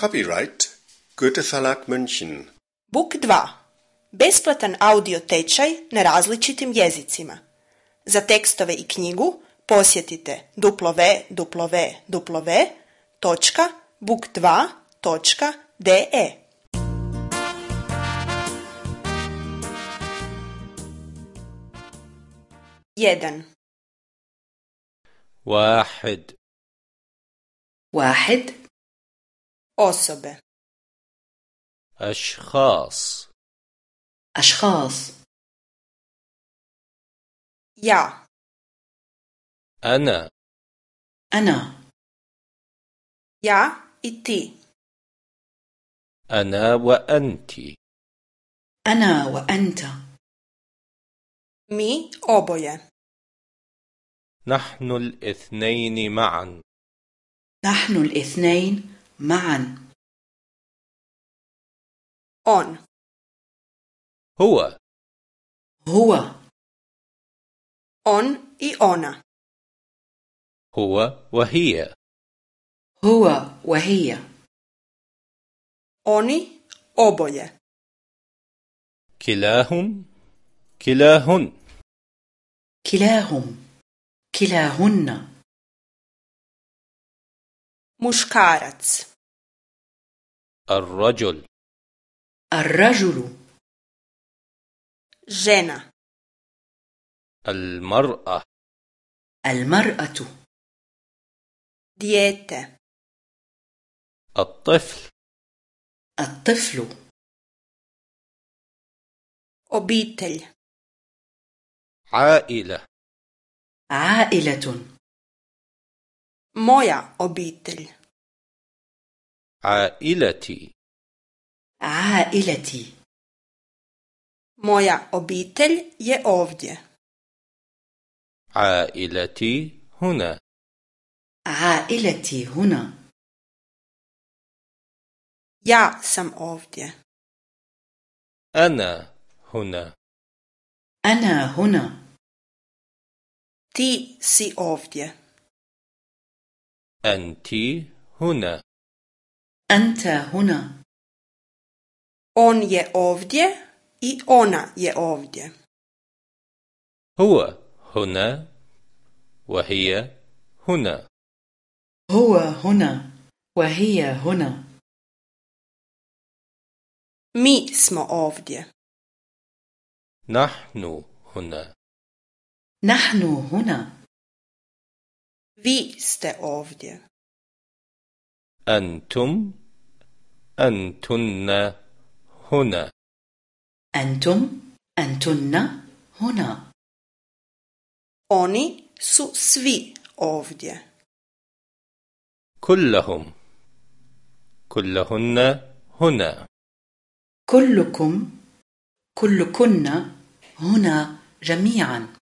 Copyright Goethe Verlag München. Book 2. Besplatan audio tečaj na različitim jezicima. Za tekstove i knjigu posjetite www.book2.de. Jedan. واحد واحد Osobe. أشخاص أشخاص Ja. أنا أنا Ja i ti. أنا وأنت أنا وأنت Mi oboje. نحن الاثنين معا نحن الاثنين معا. On. هو. هو. On i ona. هو وهي. هو وهي. Oni oboje. كلاهم كلاهن. كلاهم. كلاهن. Muškarac. الرجل الرجل Žena. المرأة المرأة Dijete. الطفل الطفل Obitelj. عائلة عائلة Moja obitelj. عائلتي. عائلتي. Moja obitelj je ovdje. عائلتي هنا. عائلتي هنا. Ja sam ovdje. أنا هنا. أنا هنا. Ti si ovdje. أنت هنا. أنت هنا On je ovdje i ona je ovdje. هو هنا وهي هنا هو هنا وهي هنا Mi smo ovdje. نحن هنا نحن هنا Vi ste ovdje. أنتم أنتن هنا. أنتم أنتن هنا. Oni su svi ovdje. كلهم. كلهن هنا. كلكم كلكن هنا جميعا.